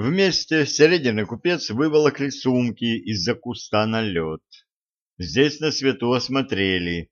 Вместе середины купец выволокли сумки из-за куста на лед. Здесь на свету осмотрели.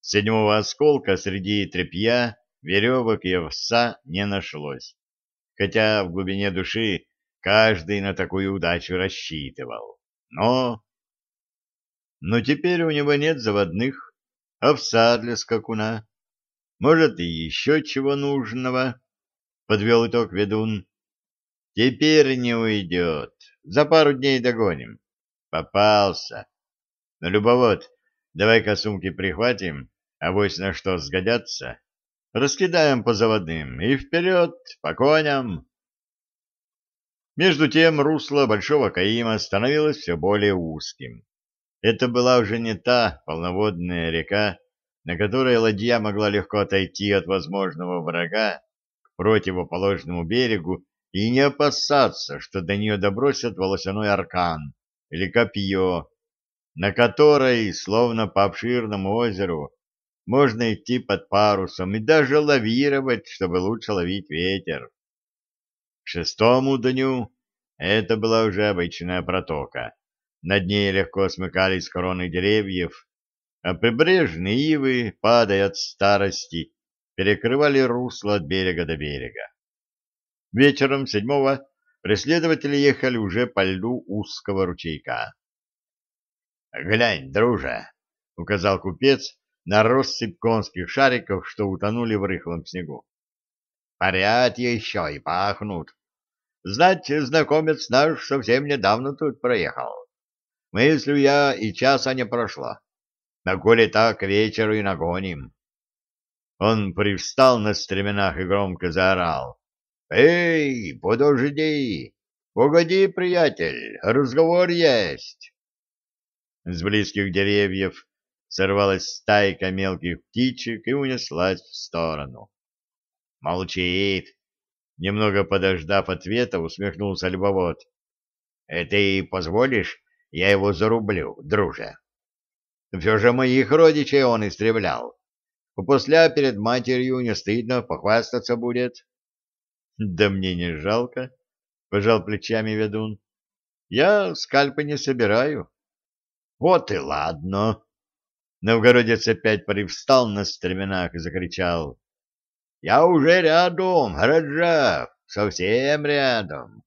Седьмого осколка среди тряпья, веревок и овса не нашлось, хотя в глубине души каждый на такую удачу рассчитывал. Но... Но теперь у него нет заводных, овса для скакуна. Может, и еще чего нужного, — подвел итог ведун. Теперь не уйдет. За пару дней догоним. Попался. Но, любовод, давай-ка сумки прихватим, а вось на что сгодятся. Раскидаем по заводным и вперед, по коням. Между тем русло Большого Каима становилось все более узким. Это была уже не та полноводная река, на которой ладья могла легко отойти от возможного врага к противоположному берегу и не опасаться, что до нее добросят волосяной аркан или копье, на которой, словно по обширному озеру, можно идти под парусом и даже лавировать, чтобы лучше ловить ветер. К шестому дню это была уже обычная протока. Над ней легко смыкались короны деревьев, а прибрежные ивы, падая от старости, перекрывали русло от берега до берега. Вечером седьмого преследователи ехали уже по льду узкого ручейка. — Глянь, друже, — указал купец на россыпь конских шариков, что утонули в рыхлом снегу. — Парят еще и пахнут. Знать, знакомец наш совсем недавно тут проехал. Мыслю я, и часа не прошло. На коли так, вечеру и нагоним. Он привстал на стременах и громко заорал. «Эй, подожди! Погоди, приятель, разговор есть!» С близких деревьев сорвалась стайка мелких птичек и унеслась в сторону. «Молчит!» Немного подождав ответа, усмехнулся любовод. «Ты позволишь, я его зарублю, друже?» «Все же моих родичей он истреблял. После перед матерью не стыдно, похвастаться будет». Да мне не жалко, пожал плечами ведун. Я скальпы не собираю. Вот и ладно. Новгородец опять привстал на стременах и закричал. Я уже рядом, Раджав, совсем рядом.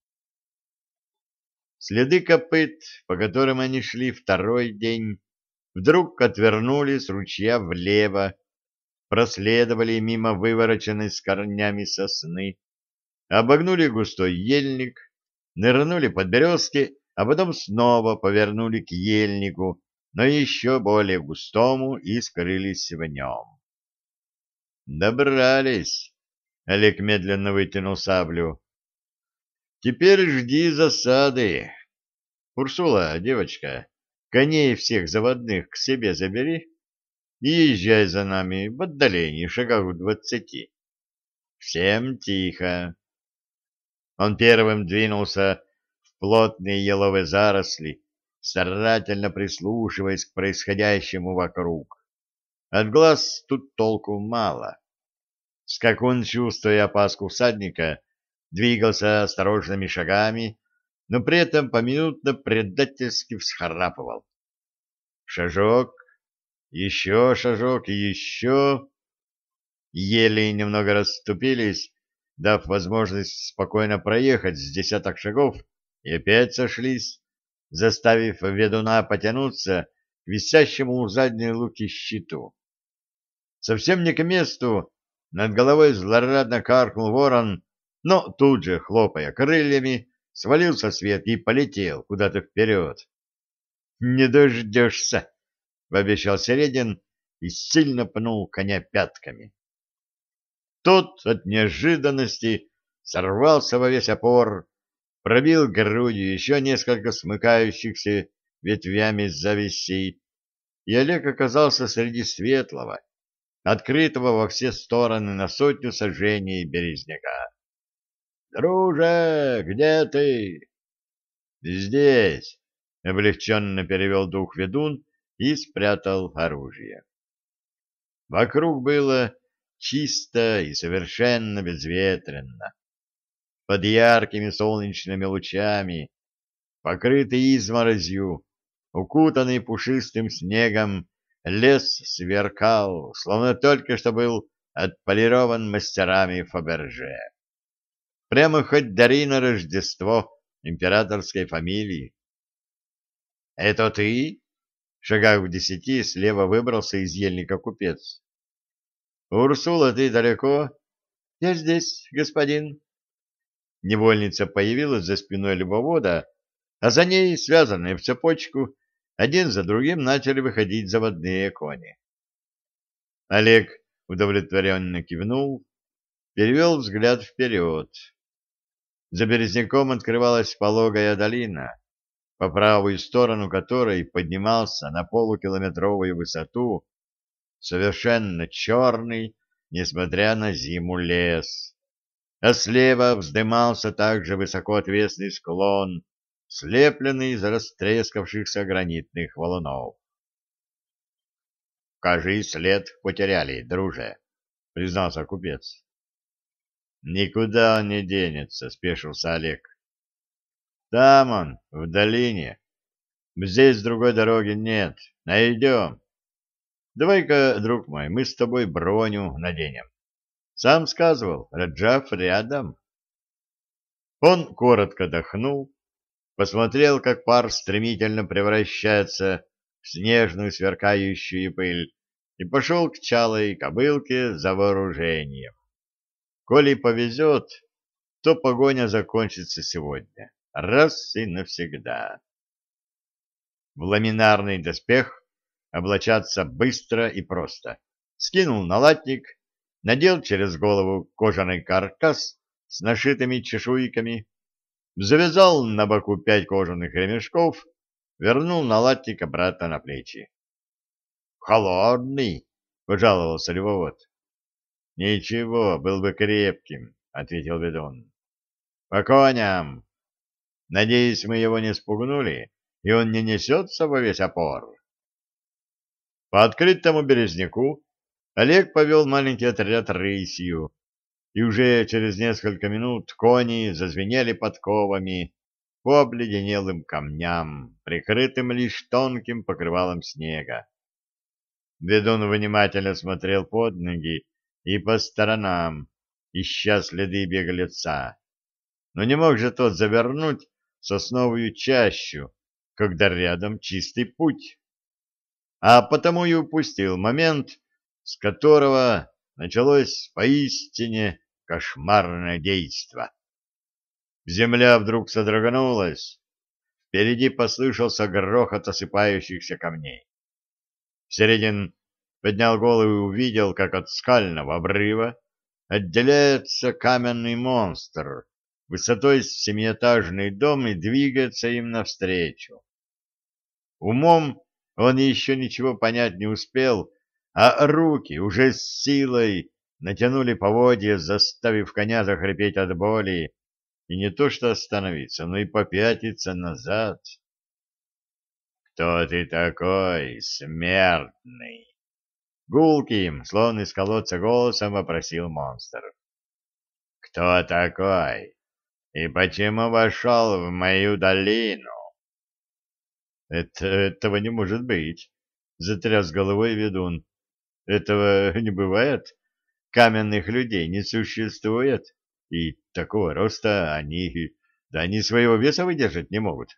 Следы копыт, по которым они шли второй день, вдруг отвернули с ручья влево, проследовали мимо вывороченной с корнями сосны, обогнули густой ельник, нырнули под березки, а потом снова повернули к ельнику, но еще более густому и скрылись в нем. Добрались. Олег медленно вытянул саблю. Теперь жди засады. Урсула, девочка, коней всех заводных к себе забери и езжай за нами в отдалении, шагах в двадцати. Всем тихо. Он первым двинулся в плотные еловые заросли, старательно прислушиваясь к происходящему вокруг. От глаз тут толку мало. Скакун, чувствуя опаску всадника, двигался осторожными шагами, но при этом поминутно предательски всхрапывал. Шажок, еще шажок и еще... Еле немного расступились, дав возможность спокойно проехать с десяток шагов, и опять сошлись, заставив ведуна потянуться к висящему у задней луки щиту. Совсем не к месту, над головой злорадно каркнул ворон, но тут же, хлопая крыльями, свалился свет и полетел куда-то вперед. «Не дождешься!» — пообещал Середин и сильно пнул коня пятками. Тот от неожиданности сорвался во весь опор, пробил грудью еще несколько смыкающихся ветвями зависей, и Олег оказался среди светлого, открытого во все стороны на сотню сажений березняка. «Друже, где ты?» «Здесь», — облегченно перевел дух ведун и спрятал оружие. Вокруг было чисто и совершенно безветренно. под яркими солнечными лучами, покрытый изморозью, укутанный пушистым снегом, лес сверкал, словно только что был отполирован мастерами Фаберже. Прямо хоть дари на Рождество императорской фамилии. — Это ты? — шагах в десяти слева выбрался из ельника купец. — Урсула, ты далеко? — Я здесь, господин. Невольница появилась за спиной любовода, а за ней, связанные в цепочку, один за другим начали выходить заводные кони. Олег удовлетворенно кивнул, перевел взгляд вперед. За березняком открывалась пологая долина, по правую сторону которой поднимался на полукилометровую высоту совершенно черный, несмотря на зиму, лес. А слева вздымался также высоко отвесный склон, слепленный из растрескавшихся гранитных валунов. «Кажи, след потеряли, друже», — признался купец. «Никуда он не денется», — спешился Олег. «Там он, в долине. Здесь другой дороги нет. Найдем. Давай-ка, друг мой, мы с тобой броню наденем. Сам сказывал, Раджав рядом». Он коротко дохнул, посмотрел, как пар стремительно превращается в снежную сверкающую пыль, и пошел к чалой кобылке за вооружением. Коли повезет, то погоня закончится сегодня, раз и навсегда. В ламинарный доспех облачаться быстро и просто. Скинул на латник, надел через голову кожаный каркас с нашитыми чешуйками, завязал на боку пять кожаных ремешков, вернул на латник обратно на плечи. «Холодный!» — пожаловался львовод. Ничего, был бы крепким, ответил ведун. По коням. Надеюсь, мы его не спугнули, и он не несется во весь опор. По открытому березняку Олег повел маленький отряд рысью, и уже через несколько минут кони зазвенели подковами по обледенелым камням, прикрытым лишь тонким покрывалом снега. Ведун внимательно смотрел под ноги и по сторонам, ища следы беглеца. Но не мог же тот завернуть сосновую чащу, когда рядом чистый путь. А потому и упустил момент, с которого началось поистине кошмарное действо. Земля вдруг содрогнулась, впереди послышался грохот осыпающихся камней. Середин поднял голову и увидел, как от скального обрыва отделяется каменный монстр высотой с семиэтажный дом и двигается им навстречу. Умом он еще ничего понять не успел, а руки уже с силой натянули поводья, заставив коня захрипеть от боли, и не то что остановиться, но и попятиться назад. «Кто ты такой, смертный?» Гулким, словно из колодца голосом вопросил монстр. «Кто такой? И почему вошел в мою долину?» «Это, «Этого не может быть», — затряс головой ведун. «Этого не бывает. Каменных людей не существует, и такого роста они... Да они своего веса выдержать не могут».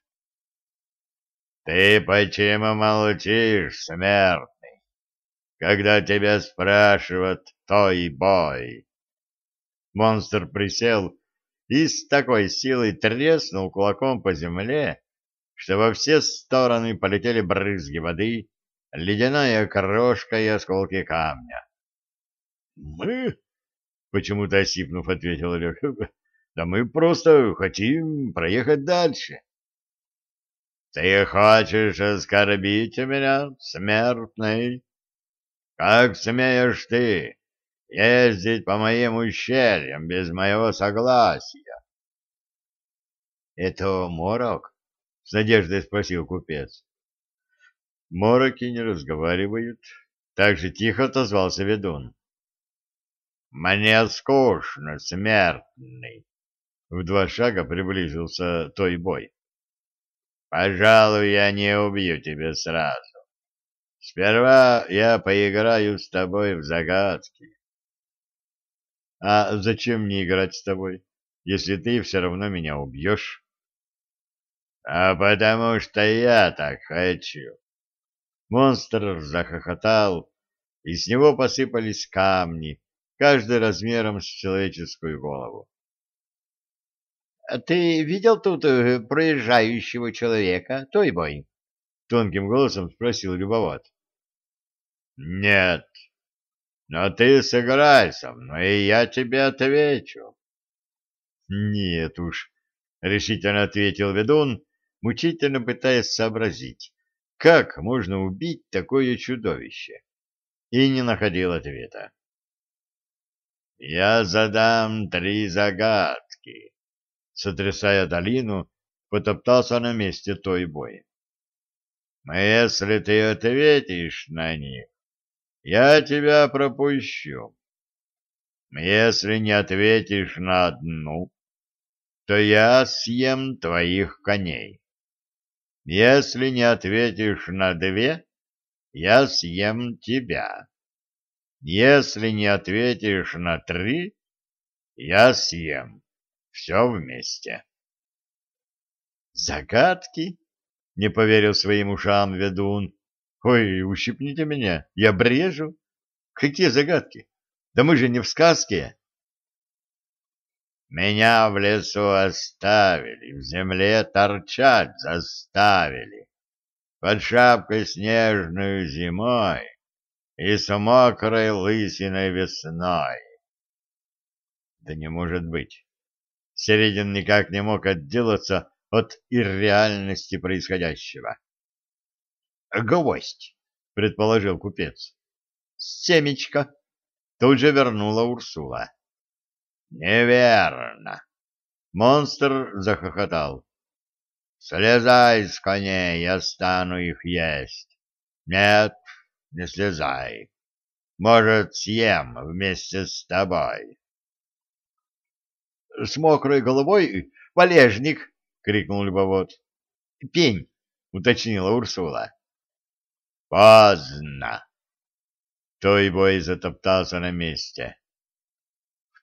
«Ты почему молчишь, смерть?» когда тебя спрашивают, то и бой. Монстр присел и с такой силой треснул кулаком по земле, что во все стороны полетели брызги воды, ледяная крошка и осколки камня. — Мы? — почему-то осипнув, ответил Олег. — Да мы просто хотим проехать дальше. — Ты хочешь оскорбить меня, смертный? Как смеешь ты ездить по моим ущельям без моего согласия? — Это морок? — с надеждой спросил купец. — Мороки не разговаривают. Так же тихо отозвался ведун. — Мне скучно, смертный. В два шага приблизился той бой. Пожалуй, я не убью тебя сразу. Сперва я поиграю с тобой в загадки. А зачем мне играть с тобой, если ты все равно меня убьешь? А потому что я так хочу. Монстр захохотал, и с него посыпались камни, каждый размером с человеческую голову. «А — Ты видел тут э, проезжающего человека, той бой? — тонким голосом спросил Любоват. — Нет. Но ты сыграй со мной, и я тебе отвечу. — Нет уж, — решительно ответил ведун, мучительно пытаясь сообразить, как можно убить такое чудовище, и не находил ответа. Я задам три загадки. Сотрясая долину, потоптался на месте той. Но если ты ответишь на них, я тебя пропущу. Если не ответишь на одну, то я съем твоих коней. Если не ответишь на две, я съем тебя. Если не ответишь на три, я съем. Все вместе. Загадки? Не поверил своим ушам ведун. Ой, ущипните меня, я брежу. Какие загадки? Да мы же не в сказке. Меня в лесу оставили, в земле торчать заставили. Под шапкой снежную зимой и с мокрой лысиной весной. Да не может быть. Середин никак не мог отделаться от ирреальности происходящего. «Гвоздь», — предположил купец. «Семечко», — тут же вернула Урсула. «Неверно». Монстр захохотал. «Слезай с коней, я стану их есть». «Нет, не слезай. Может, съем вместе с тобой. — С мокрой головой валежник! — крикнул любовод. — Пень! — уточнила Урсула. — Поздно! Той бой затоптался на месте.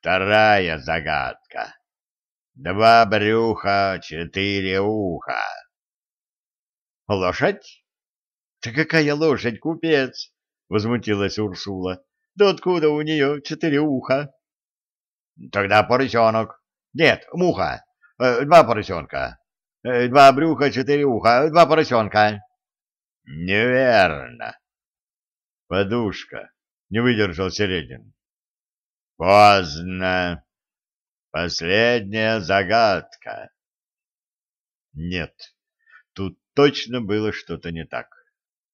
Вторая загадка. Два брюха, четыре уха. — Лошадь? — Да какая лошадь, купец? — возмутилась Урсула. — Да откуда у нее четыре уха? — Тогда поросенок. Нет, муха. Э, два поросенка. Э, два брюха, четыре уха. Два поросенка. — Неверно. — Подушка. Не выдержал Середин. — Поздно. Последняя загадка. Нет, тут точно было что-то не так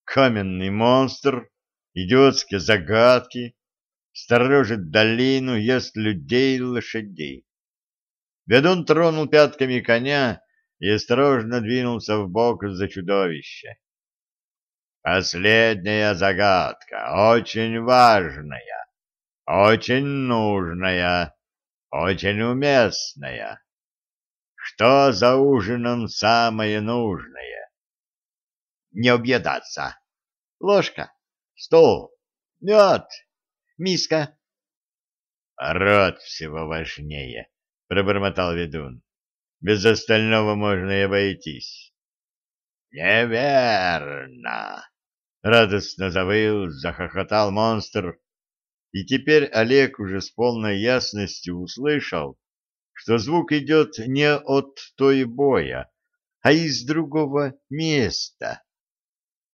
каменный монстр, идиотские загадки, сторожит долину, ест людей и лошадей. Ведун тронул пятками коня и осторожно двинулся в бок за чудовище. Последняя загадка, очень важная, очень нужная, очень уместная. Что за ужином самое нужное? не объедаться. Ложка, стол, мед, миска. Рот всего важнее, пробормотал ведун. Без остального можно и обойтись. Неверно. Радостно завыл, захохотал монстр. И теперь Олег уже с полной ясностью услышал, что звук идет не от той боя, а из другого места.